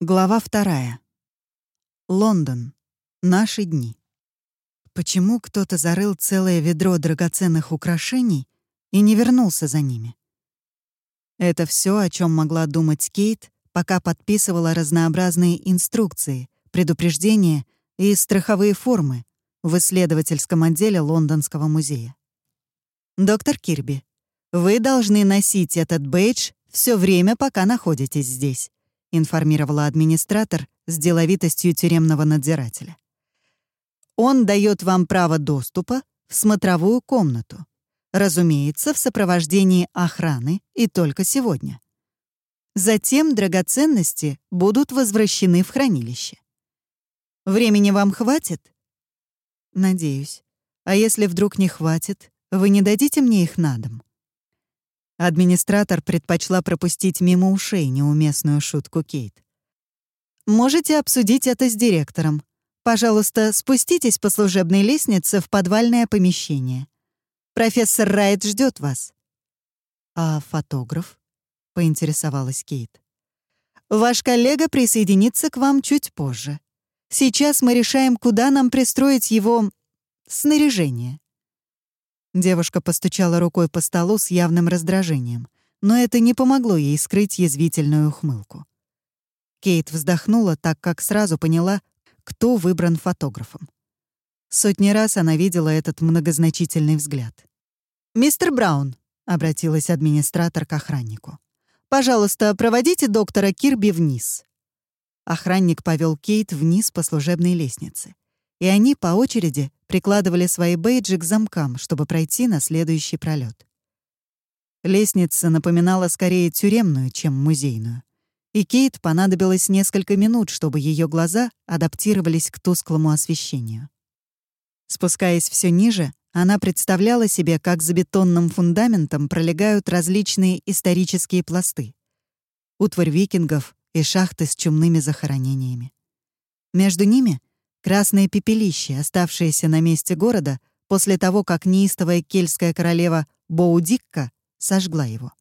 Глава вторая. Лондон. Наши дни. Почему кто-то зарыл целое ведро драгоценных украшений и не вернулся за ними? Это все, о чем могла думать Кейт, пока подписывала разнообразные инструкции, предупреждения и страховые формы в исследовательском отделе Лондонского музея. «Доктор Кирби, вы должны носить этот бейдж все время, пока находитесь здесь», информировала администратор с деловитостью тюремного надзирателя. Он дает вам право доступа в смотровую комнату. Разумеется, в сопровождении охраны и только сегодня. Затем драгоценности будут возвращены в хранилище. Времени вам хватит? Надеюсь. А если вдруг не хватит, вы не дадите мне их на дом? Администратор предпочла пропустить мимо ушей неуместную шутку Кейт. «Можете обсудить это с директором. Пожалуйста, спуститесь по служебной лестнице в подвальное помещение. Профессор Райт ждет вас». «А фотограф?» — поинтересовалась Кейт. «Ваш коллега присоединится к вам чуть позже. Сейчас мы решаем, куда нам пристроить его снаряжение». Девушка постучала рукой по столу с явным раздражением, но это не помогло ей скрыть язвительную ухмылку. Кейт вздохнула, так как сразу поняла, кто выбран фотографом. Сотни раз она видела этот многозначительный взгляд. «Мистер Браун», — обратилась администратор к охраннику, «пожалуйста, проводите доктора Кирби вниз». Охранник повел Кейт вниз по служебной лестнице, и они по очереди прикладывали свои бейджи к замкам, чтобы пройти на следующий пролет. Лестница напоминала скорее тюремную, чем музейную. И Кейт понадобилось несколько минут, чтобы ее глаза адаптировались к тусклому освещению. Спускаясь все ниже, она представляла себе, как за бетонным фундаментом пролегают различные исторические пласты. Утварь викингов и шахты с чумными захоронениями. Между ними Красное пепелище, оставшееся на месте города после того, как неистовая кельтская королева Боудикка сожгла его.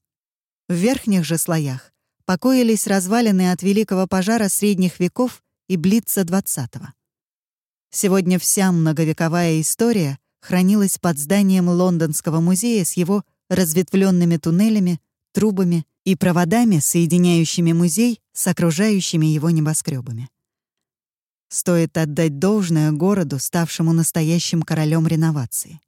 В верхних же слоях покоились развалины от великого пожара средних веков и блица XX. Сегодня вся многовековая история хранилась под зданием Лондонского музея с его разветвленными туннелями, трубами и проводами, соединяющими музей с окружающими его небоскребами. Стоит отдать должное городу, ставшему настоящим королем реновации.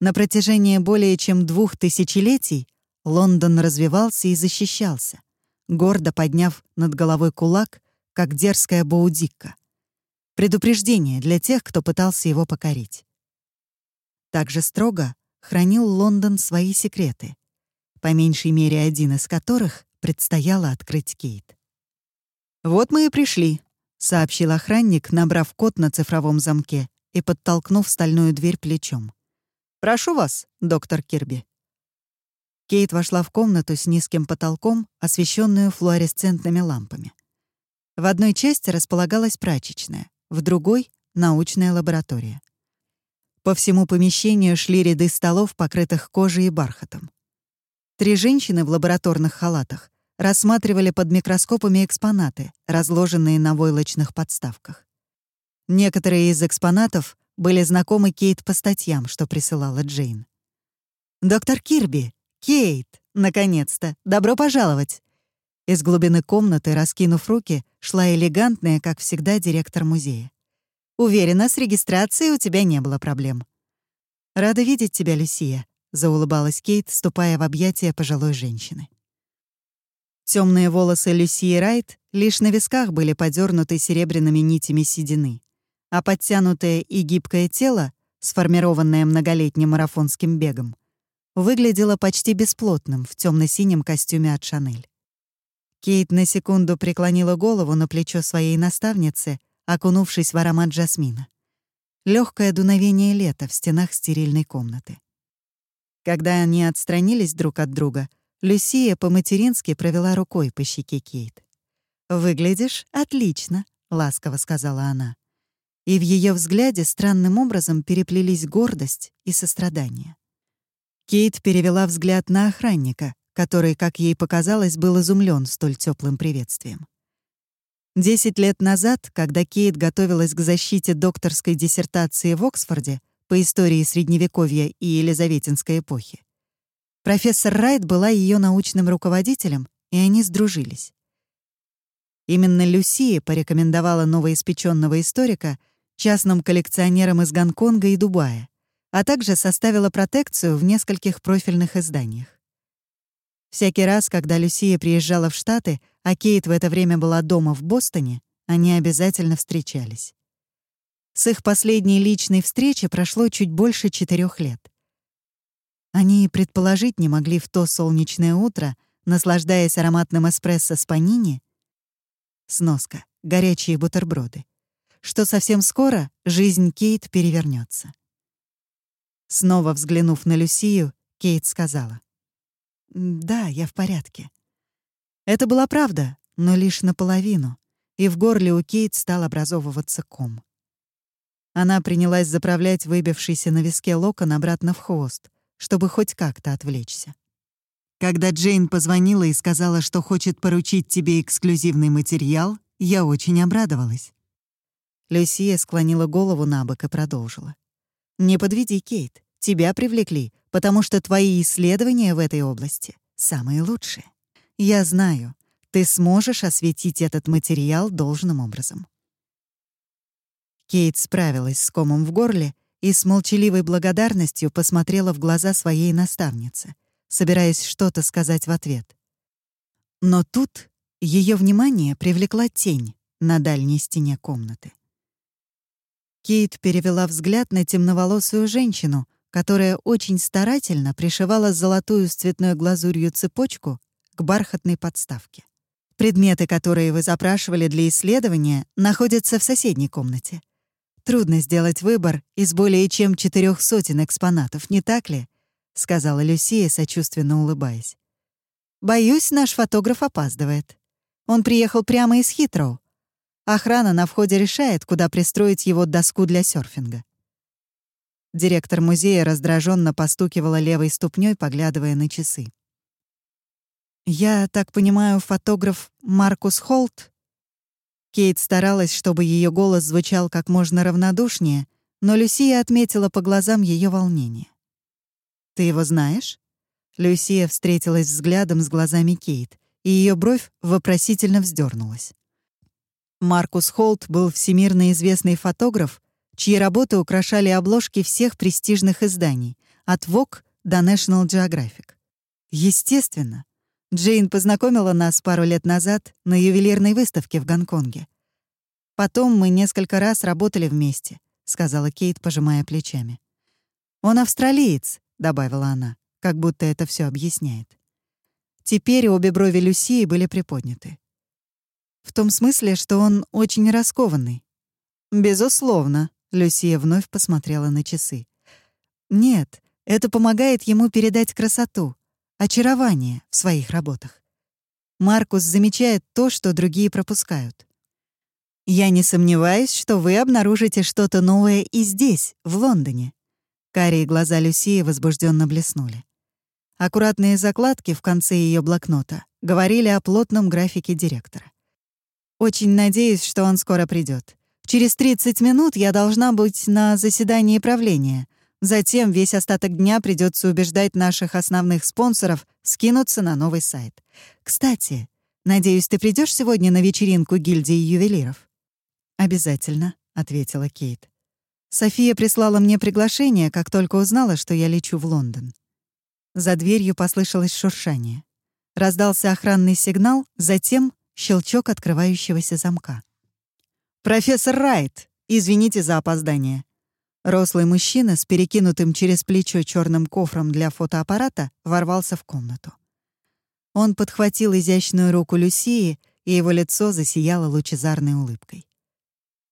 На протяжении более чем двух тысячелетий Лондон развивался и защищался, гордо подняв над головой кулак, как дерзкая Боудикка. Предупреждение для тех, кто пытался его покорить. Также строго хранил Лондон свои секреты, по меньшей мере один из которых предстояло открыть Кейт. «Вот мы и пришли», — сообщил охранник, набрав код на цифровом замке и подтолкнув стальную дверь плечом. «Прошу вас, доктор Кирби». Кейт вошла в комнату с низким потолком, освещенную флуоресцентными лампами. В одной части располагалась прачечная, в другой — научная лаборатория. По всему помещению шли ряды столов, покрытых кожей и бархатом. Три женщины в лабораторных халатах рассматривали под микроскопами экспонаты, разложенные на войлочных подставках. Некоторые из экспонатов были знакомы Кейт по статьям, что присылала Джейн. «Доктор Кирби! Кейт! Наконец-то! Добро пожаловать!» Из глубины комнаты, раскинув руки, шла элегантная, как всегда, директор музея. «Уверена, с регистрацией у тебя не было проблем». «Рада видеть тебя, Люсия», — заулыбалась Кейт, ступая в объятия пожилой женщины. Темные волосы Люсии Райт лишь на висках были подернуты серебряными нитями седины, а подтянутое и гибкое тело, сформированное многолетним марафонским бегом, выглядело почти бесплотным в темно синем костюме от Шанель. Кейт на секунду преклонила голову на плечо своей наставницы, окунувшись в аромат жасмина. Легкое дуновение лета в стенах стерильной комнаты. Когда они отстранились друг от друга — Люсия по-матерински провела рукой по щеке Кейт. «Выглядишь отлично», — ласково сказала она. И в ее взгляде странным образом переплелись гордость и сострадание. Кейт перевела взгляд на охранника, который, как ей показалось, был изумлен столь теплым приветствием. Десять лет назад, когда Кейт готовилась к защите докторской диссертации в Оксфорде по истории Средневековья и Елизаветинской эпохи, профессор Райт была ее научным руководителем, и они сдружились. Именно Люсия порекомендовала новоиспеченного историка частным коллекционерам из Гонконга и Дубая, а также составила протекцию в нескольких профильных изданиях. Всякий раз, когда Люсия приезжала в Штаты, а Кейт в это время была дома в Бостоне, они обязательно встречались. С их последней личной встречи прошло чуть больше четырех лет. Они предположить не могли в то солнечное утро, наслаждаясь ароматным эспрессо с панини, сноска, горячие бутерброды, что совсем скоро жизнь Кейт перевернется. Снова взглянув на Люсию, Кейт сказала. «Да, я в порядке». Это была правда, но лишь наполовину, и в горле у Кейт стал образовываться ком. Она принялась заправлять выбившийся на виске локон обратно в хвост, чтобы хоть как-то отвлечься. Когда Джейн позвонила и сказала, что хочет поручить тебе эксклюзивный материал, я очень обрадовалась. Люсия склонила голову на бок и продолжила. Не подведи, Кейт. Тебя привлекли, потому что твои исследования в этой области самые лучшие. Я знаю, ты сможешь осветить этот материал должным образом. Кейт справилась с комом в горле и с молчаливой благодарностью посмотрела в глаза своей наставницы, собираясь что-то сказать в ответ. Но тут ее внимание привлекла тень на дальней стене комнаты. Кейт перевела взгляд на темноволосую женщину, которая очень старательно пришивала золотую с цветной глазурью цепочку к бархатной подставке. Предметы, которые вы запрашивали для исследования, находятся в соседней комнате. Трудно сделать выбор из более чем четырех сотен экспонатов, не так ли? сказала Люсия, сочувственно улыбаясь. Боюсь, наш фотограф опаздывает. Он приехал прямо из Хитроу, Охрана на входе решает, куда пристроить его доску для серфинга. Директор музея раздраженно постукивала левой ступней, поглядывая на часы. «Я так понимаю, фотограф Маркус Холт?» Кейт старалась, чтобы ее голос звучал как можно равнодушнее, но Люсия отметила по глазам ее волнение. «Ты его знаешь?» Люсия встретилась взглядом с глазами Кейт, и ее бровь вопросительно вздернулась. Маркус Холт был всемирно известный фотограф, чьи работы украшали обложки всех престижных изданий, от Vogue до National Geographic. Естественно, Джейн познакомила нас пару лет назад на ювелирной выставке в Гонконге. Потом мы несколько раз работали вместе, сказала Кейт, пожимая плечами. Он австралиец, добавила она, как будто это все объясняет. Теперь обе брови Люсии были приподняты. В том смысле, что он очень раскованный. Безусловно, Люсия вновь посмотрела на часы. Нет, это помогает ему передать красоту, очарование в своих работах. Маркус замечает то, что другие пропускают. Я не сомневаюсь, что вы обнаружите что-то новое и здесь, в Лондоне. Карие глаза Люсии возбужденно блеснули. Аккуратные закладки в конце ее блокнота говорили о плотном графике директора. Очень надеюсь, что он скоро придет. Через 30 минут я должна быть на заседании правления. Затем весь остаток дня придется убеждать наших основных спонсоров скинуться на новый сайт. Кстати, надеюсь, ты придешь сегодня на вечеринку гильдии ювелиров? Обязательно, ответила Кейт. София прислала мне приглашение, как только узнала, что я лечу в Лондон. За дверью послышалось шуршание. Раздался охранный сигнал, затем щелчок открывающегося замка. «Профессор Райт, извините за опоздание». Рослый мужчина с перекинутым через плечо черным кофром для фотоаппарата ворвался в комнату. Он подхватил изящную руку Люсии, и его лицо засияло лучезарной улыбкой.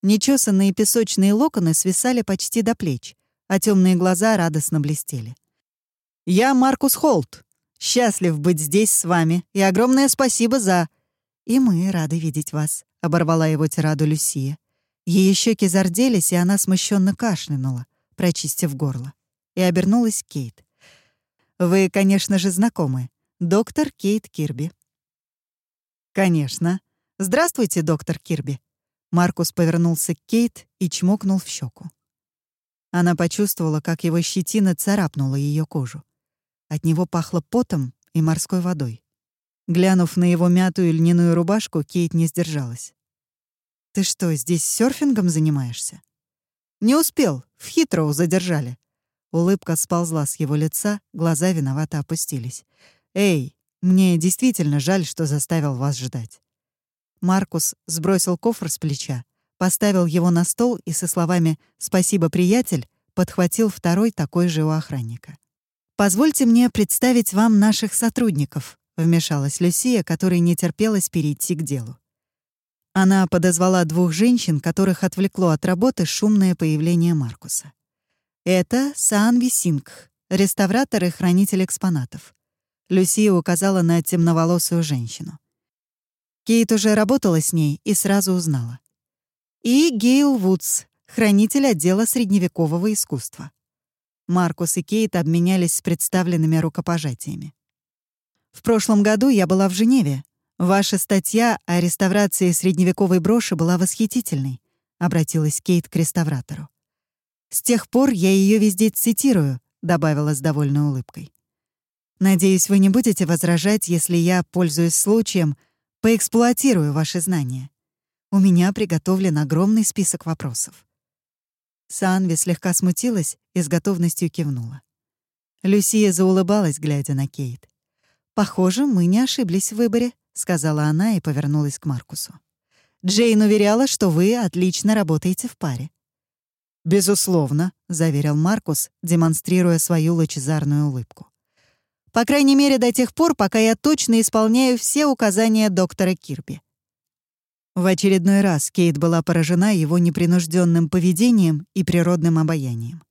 Нечесанные песочные локоны свисали почти до плеч, а темные глаза радостно блестели. «Я Маркус Холт. Счастлив быть здесь с вами, и огромное спасибо за...» «И мы рады видеть вас», — оборвала его тираду Люсия. Ее щеки зарделись, и она смущенно кашлянула, прочистив горло. И обернулась Кейт. «Вы, конечно же, знакомы. Доктор Кейт Кирби». «Конечно. «Здравствуйте, доктор Кирби». Маркус повернулся к Кейт и чмокнул в щеку. Она почувствовала, как его щетина царапнула ее кожу. От него пахло потом и морской водой. Глянув на его мятую льняную рубашку, Кейт не сдержалась. «Ты что, здесь серфингом занимаешься?» «Не успел, в Хитроу задержали». Улыбка сползла с его лица, глаза виновато опустились. «Эй, мне действительно жаль, что заставил вас ждать». Маркус сбросил кофр с плеча, поставил его на стол и со словами «Спасибо, приятель» подхватил второй такой же у охранника. «Позвольте мне представить вам наших сотрудников», — вмешалась Люсия, которой не терпелось перейти к делу. Она подозвала двух женщин, которых отвлекло от работы шумное появление Маркуса. Это Саан Сингх, реставратор и хранитель экспонатов. Люсия указала на темноволосую женщину. Кейт уже работала с ней и сразу узнала и Гейл Вудс, хранитель отдела средневекового искусства. Маркус и Кейт обменялись с представленными рукопожатиями. «В прошлом году я была в Женеве. Ваша статья о реставрации средневековой броши была восхитительной», — обратилась Кейт к реставратору. «С тех пор я ее везде цитирую», — добавила с довольной улыбкой. «Надеюсь, вы не будете возражать, если я, пользуясь случаем, поэксплуатирую ваши знания. У меня приготовлен огромный список вопросов. Санви слегка смутилась и с готовностью кивнула. Люсия заулыбалась, глядя на Кейт. «Похоже, мы не ошиблись в выборе», — сказала она и повернулась к Маркусу. «Джейн уверяла, что вы отлично работаете в паре». «Безусловно», — заверил Маркус, демонстрируя свою лучезарную улыбку. «По крайней мере, до тех пор, пока я точно исполняю все указания доктора Кирби. В очередной раз Кейт была поражена его непринужденным поведением и природным обаянием.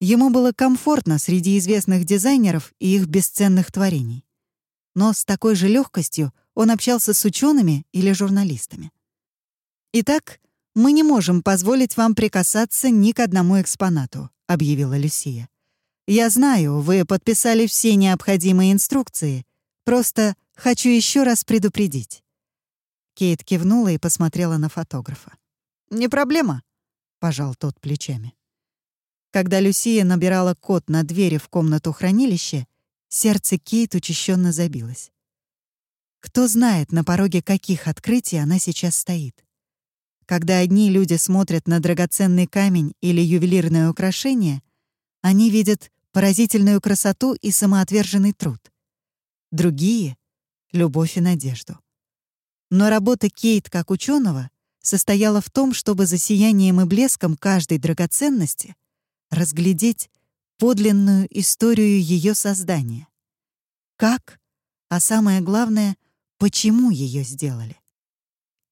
Ему было комфортно среди известных дизайнеров и их бесценных творений. Но с такой же легкостью он общался с учеными или журналистами. «Итак, мы не можем позволить вам прикасаться ни к одному экспонату», — объявила Люсия. «Я знаю, вы подписали все необходимые инструкции. Просто хочу еще раз предупредить. Кейт кивнула и посмотрела на фотографа. «Не проблема», — пожал тот плечами. Когда Люсия набирала код на двери в комнату хранилища, сердце Кейт учащенно забилось. Кто знает, на пороге каких открытий она сейчас стоит. Когда одни люди смотрят на драгоценный камень или ювелирное украшение, они видят поразительную красоту и самоотверженный труд. Другие — любовь и надежду. Но работа Кейт как ученого состояла в том, чтобы за сиянием и блеском каждой драгоценности разглядеть подлинную историю ее создания. Как, а самое главное, почему ее сделали.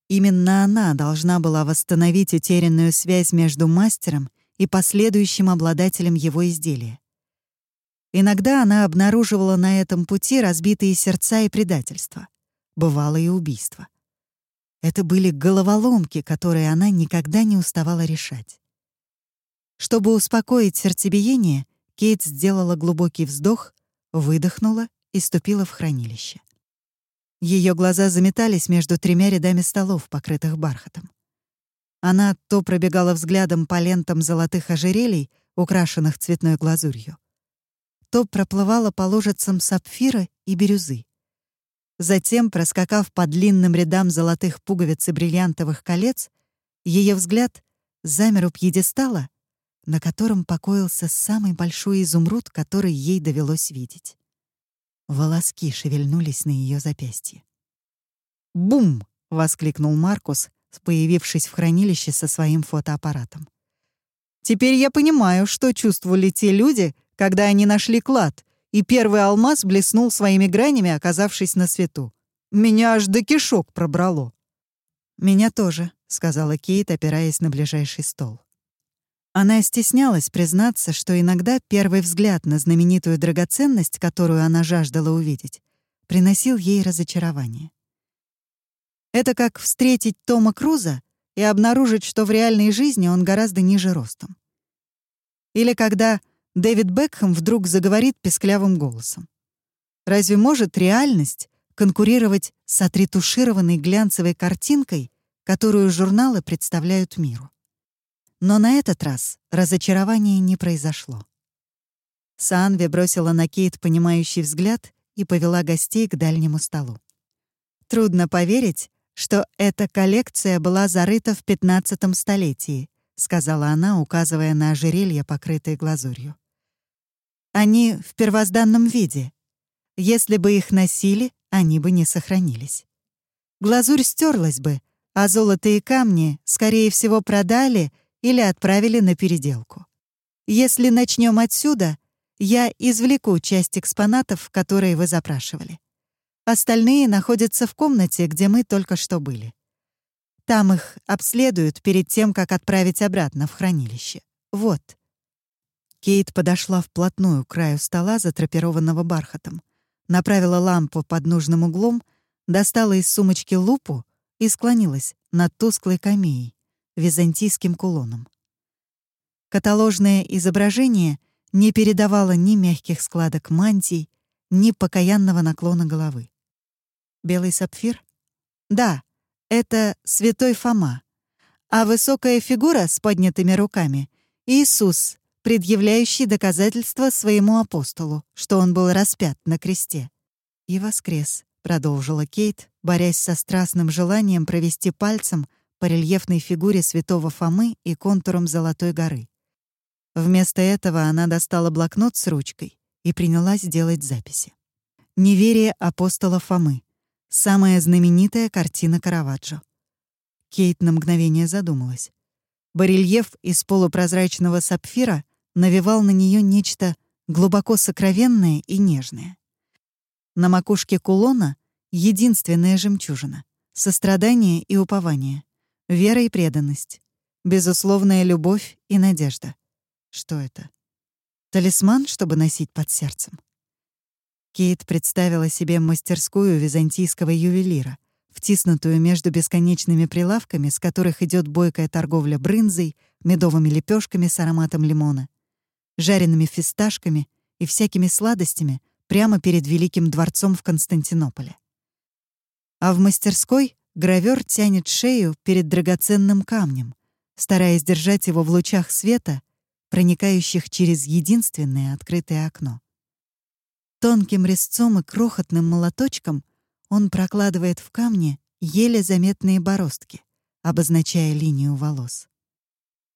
Именно она должна была восстановить утерянную связь между мастером и последующим обладателем его изделия. Иногда она обнаруживала на этом пути разбитые сердца и предательства бывало и убийство. Это были головоломки, которые она никогда не уставала решать. Чтобы успокоить сердцебиение, Кейт сделала глубокий вздох, выдохнула и ступила в хранилище. Ее глаза заметались между тремя рядами столов, покрытых бархатом. Она то пробегала взглядом по лентам золотых ожерелий, украшенных цветной глазурью, то проплывала по ложицам сапфира и бирюзы. Затем, проскакав по длинным рядам золотых пуговиц и бриллиантовых колец, ее взгляд замер у пьедестала, на котором покоился самый большой изумруд, который ей довелось видеть. Волоски шевельнулись на ее запястье. «Бум!» — воскликнул Маркус, появившись в хранилище со своим фотоаппаратом. «Теперь я понимаю, что чувствовали те люди, когда они нашли клад, и первый алмаз блеснул своими гранями, оказавшись на свету. Меня аж до кишок пробрало. «Меня тоже», — сказала Кейт, опираясь на ближайший стол. Она стеснялась признаться, что иногда первый взгляд на знаменитую драгоценность, которую она жаждала увидеть, приносил ей разочарование. Это как встретить Тома Круза и обнаружить, что в реальной жизни он гораздо ниже ростом. Или когда Дэвид Бекхэм вдруг заговорит песклявым голосом. Разве может реальность конкурировать с отретушированной глянцевой картинкой, которую журналы представляют миру. Но на этот раз разочарование не произошло. Санви бросила на Кейт понимающий взгляд и повела гостей к дальнему столу. Трудно поверить, что эта коллекция была зарыта в 15 столетии, сказала она, указывая на ожерелье, покрытое глазурью. Они в первозданном виде. Если бы их носили, они бы не сохранились. Глазурь стерлась бы, а золото и камни, скорее всего, продали или отправили на переделку. Если начнем отсюда, я извлеку часть экспонатов, которые вы запрашивали. Остальные находятся в комнате, где мы только что были. Там их обследуют перед тем, как отправить обратно в хранилище. Вот. Кейт подошла вплотную к краю стола, затрапированного бархатом, направила лампу под нужным углом, достала из сумочки лупу и склонилась над тусклой камеей, византийским кулоном. Каталожное изображение не передавало ни мягких складок мантий, ни покаянного наклона головы. Белый сапфир? Да, это святой Фома. А высокая фигура с поднятыми руками — Иисус, предъявляющий доказательства своему апостолу, что он был распят на кресте. «И воскрес», — продолжила Кейт, борясь со страстным желанием провести пальцем по рельефной фигуре святого Фомы и контурам Золотой горы. Вместо этого она достала блокнот с ручкой и принялась делать записи. «Неверие апостола Фомы. Самая знаменитая картина Караваджо». Кейт на мгновение задумалась. Барельеф из полупрозрачного сапфира навевал на нее нечто глубоко сокровенное и нежное. На макушке кулона — единственная жемчужина — сострадание и упование, вера и преданность, безусловная любовь и надежда. Что это? Талисман, чтобы носить под сердцем? Кейт представила себе мастерскую византийского ювелира, втиснутую между бесконечными прилавками, с которых идет бойкая торговля брынзой, медовыми лепешками с ароматом лимона, жареными фисташками и всякими сладостями прямо перед Великим дворцом в Константинополе. А в мастерской гравер тянет шею перед драгоценным камнем, стараясь держать его в лучах света, проникающих через единственное открытое окно. Тонким резцом и крохотным молоточком он прокладывает в камне еле заметные бороздки, обозначая линию волос.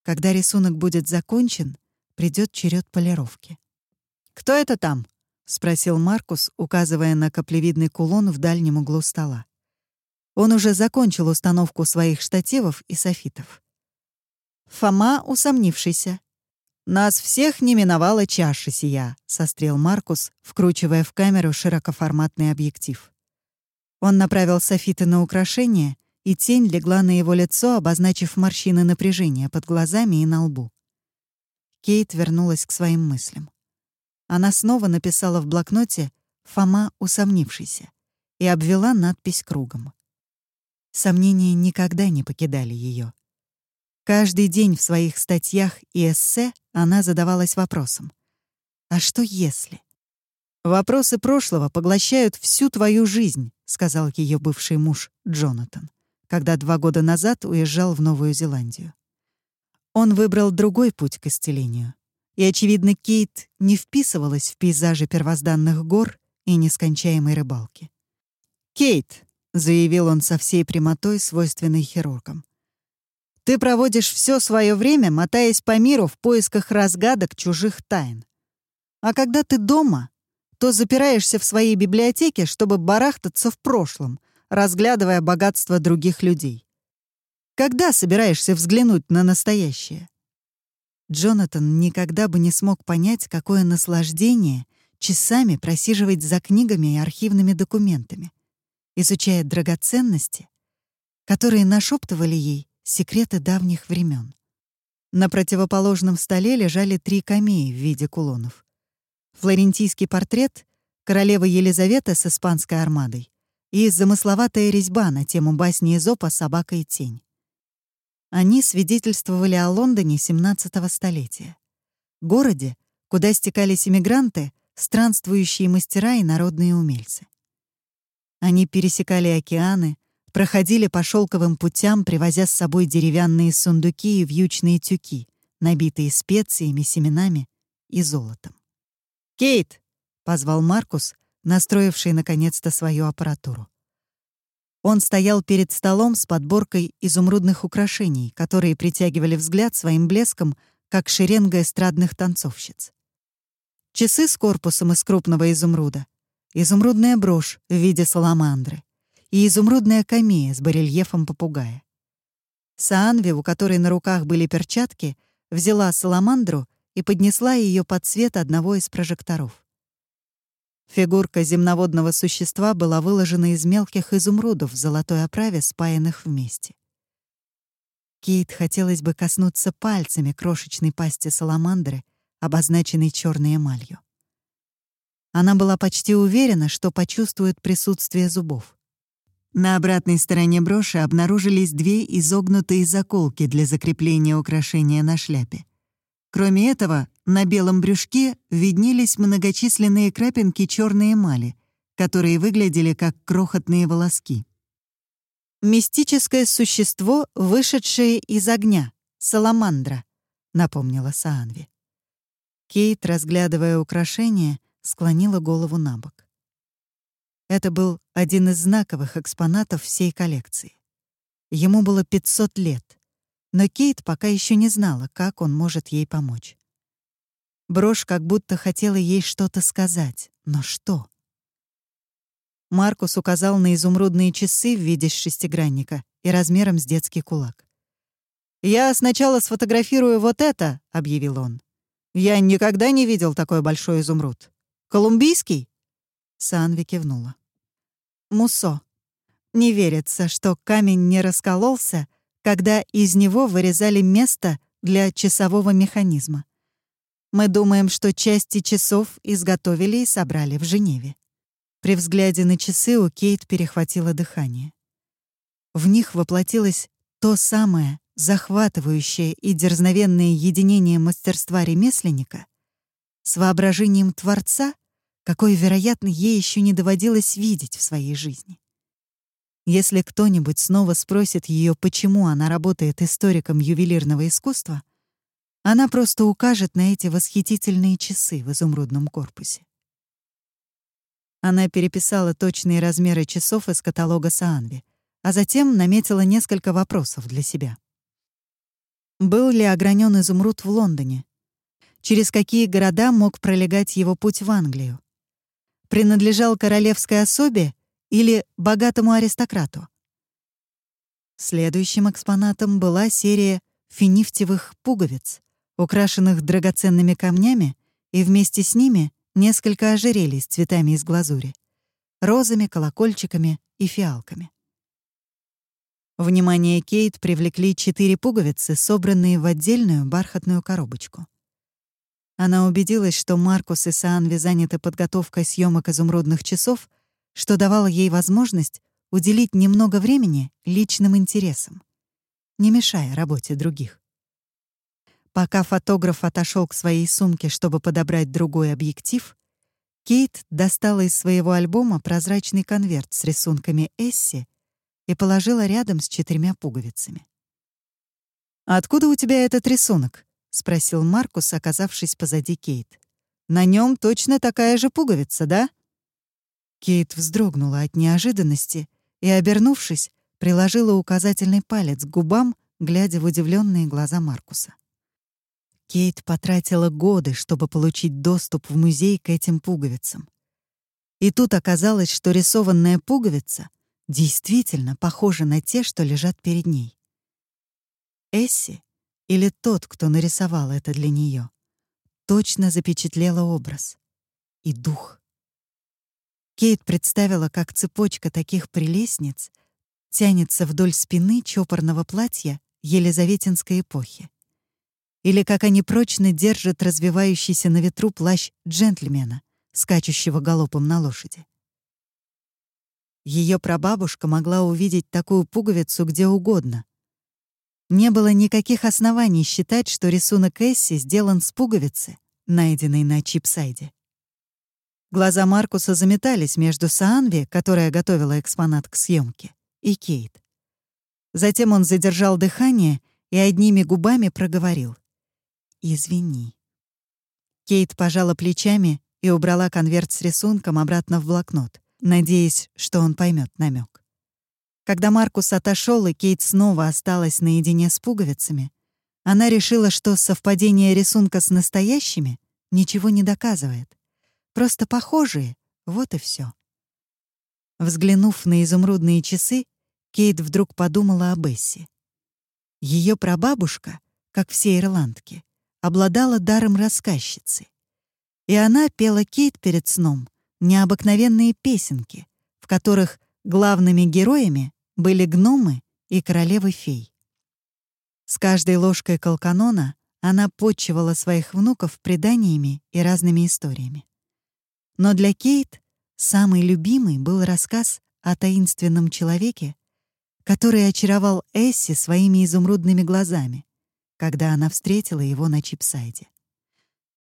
Когда рисунок будет закончен, придет черед полировки. «Кто это там?» — спросил Маркус, указывая на каплевидный кулон в дальнем углу стола. Он уже закончил установку своих штативов и софитов. Фома, усомнившийся. «Нас всех не миновала чаша сия», — сострел Маркус, вкручивая в камеру широкоформатный объектив. Он направил софиты на украшение, и тень легла на его лицо, обозначив морщины напряжения под глазами и на лбу. Кейт вернулась к своим мыслям. Она снова написала в блокноте «Фома усомнившийся» и обвела надпись кругом. Сомнения никогда не покидали ее. Каждый день в своих статьях и эссе она задавалась вопросом. «А что если?» «Вопросы прошлого поглощают всю твою жизнь», — сказал ее бывший муж Джонатан, когда два года назад уезжал в Новую Зеландию. Он выбрал другой путь к исцелению. И, очевидно, Кейт не вписывалась в пейзажи первозданных гор и нескончаемой рыбалки. «Кейт», — заявил он со всей прямотой, свойственной хирургам, «ты проводишь все свое время, мотаясь по миру в поисках разгадок чужих тайн. А когда ты дома, то запираешься в своей библиотеке, чтобы барахтаться в прошлом, разглядывая богатство других людей. Когда собираешься взглянуть на настоящее? Джонатан никогда бы не смог понять, какое наслаждение часами просиживать за книгами и архивными документами, изучая драгоценности, которые нашептывали ей секреты давних времен. На противоположном столе лежали три камеи в виде кулонов. Флорентийский портрет королевы Елизаветы с испанской армадой и замысловатая резьба на тему басни Эзопа «Собака и тень». Они свидетельствовали о Лондоне XVII столетия. Городе, куда стекались иммигранты, странствующие мастера и народные умельцы. Они пересекали океаны, проходили по шелковым путям, привозя с собой деревянные сундуки и вьючные тюки, набитые специями, семенами и золотом. «Кейт!» — позвал Маркус, настроивший наконец-то свою аппаратуру. Он стоял перед столом с подборкой изумрудных украшений, которые притягивали взгляд своим блеском, как шеренга эстрадных танцовщиц. Часы с корпусом из крупного изумруда, изумрудная брошь в виде саламандры и изумрудная камея с барельефом попугая. Саанви, у которой на руках были перчатки, взяла саламандру и поднесла ее под свет одного из прожекторов. Фигурка земноводного существа была выложена из мелких изумрудов в золотой оправе, спаянных вместе. Кейт хотелось бы коснуться пальцами крошечной пасти саламандры, обозначенной черной эмалью. Она была почти уверена, что почувствует присутствие зубов. На обратной стороне броши обнаружились две изогнутые заколки для закрепления украшения на шляпе. Кроме этого, на белом брюшке виднелись многочисленные крапинки черной эмали, которые выглядели как крохотные волоски. «Мистическое существо, вышедшее из огня, саламандра», — напомнила Саанви. Кейт, разглядывая украшение, склонила голову на бок. Это был один из знаковых экспонатов всей коллекции. Ему было 500 лет, но Кейт пока еще не знала, как он может ей помочь. Брошь как будто хотела ей что-то сказать, но что? Маркус указал на изумрудные часы в виде шестигранника и размером с детский кулак. «Я сначала сфотографирую вот это», — объявил он. «Я никогда не видел такой большой изумруд. Колумбийский?» Санви кивнула. «Муссо. Не верится, что камень не раскололся, когда из него вырезали место для часового механизма. Мы думаем, что части часов изготовили и собрали в Женеве. При взгляде на часы у Кейт перехватило дыхание. В них воплотилось то самое захватывающее и дерзновенное единение мастерства ремесленника с воображением Творца, какой, вероятно, ей еще не доводилось видеть в своей жизни. Если кто-нибудь снова спросит ее, почему она работает историком ювелирного искусства, она просто укажет на эти восхитительные часы в изумрудном корпусе. Она переписала точные размеры часов из каталога Саанви, а затем наметила несколько вопросов для себя. Был ли огранен изумруд в Лондоне? Через какие города мог пролегать его путь в Англию? Принадлежал королевской особе или богатому аристократу? Следующим экспонатом была серия финифтевых пуговиц, украшенных драгоценными камнями, и вместе с ними несколько ожерелий с цветами из глазури, розами, колокольчиками и фиалками. Внимание Кейт привлекли четыре пуговицы, собранные в отдельную бархатную коробочку. Она убедилась, что Маркус и Саанви заняты подготовкой съемок изумрудных часов, что давало ей возможность уделить немного времени личным интересам, не мешая работе других. Пока фотограф отошел к своей сумке, чтобы подобрать другой объектив, Кейт достала из своего альбома прозрачный конверт с рисунками Эсси и положила рядом с четырьмя пуговицами. «Откуда у тебя этот рисунок?» — спросил Маркус, оказавшись позади Кейт. «На нем точно такая же пуговица, да?» Кейт вздрогнула от неожиданности и, обернувшись, приложила указательный палец к губам, глядя в удивленные глаза Маркуса. Кейт потратила годы, чтобы получить доступ в музей к этим пуговицам. И тут оказалось, что рисованная пуговица действительно похожа на те, что лежат перед ней. Эсси, или тот, кто нарисовал это для нее, точно запечатлела образ и дух. Кейт представила, как цепочка таких прелестниц тянется вдоль спины чопорного платья Елизаветинской эпохи или как они прочно держат развивающийся на ветру плащ джентльмена, скачущего галопом на лошади. Ее прабабушка могла увидеть такую пуговицу где угодно. Не было никаких оснований считать, что рисунок Эсси сделан с пуговицы, найденной на Чипсайде. Глаза Маркуса заметались между Саанви, которая готовила экспонат к съемке, и Кейт. Затем он задержал дыхание и одними губами проговорил. «Извини». Кейт пожала плечами и убрала конверт с рисунком обратно в блокнот, надеясь, что он поймет намек. Когда Маркус отошел и Кейт снова осталась наедине с пуговицами, она решила, что совпадение рисунка с настоящими ничего не доказывает. Просто похожие, вот и все. Взглянув на изумрудные часы, Кейт вдруг подумала о Бесси. Ее прабабушка, как все ирландки, обладала даром рассказчицы. И она пела Кейт перед сном необыкновенные песенки, в которых главными героями были гномы и королевы-фей. С каждой ложкой колканона она подчивала своих внуков преданиями и разными историями. Но для Кейт самый любимый был рассказ о таинственном человеке, который очаровал Эсси своими изумрудными глазами, когда она встретила его на Чипсайде.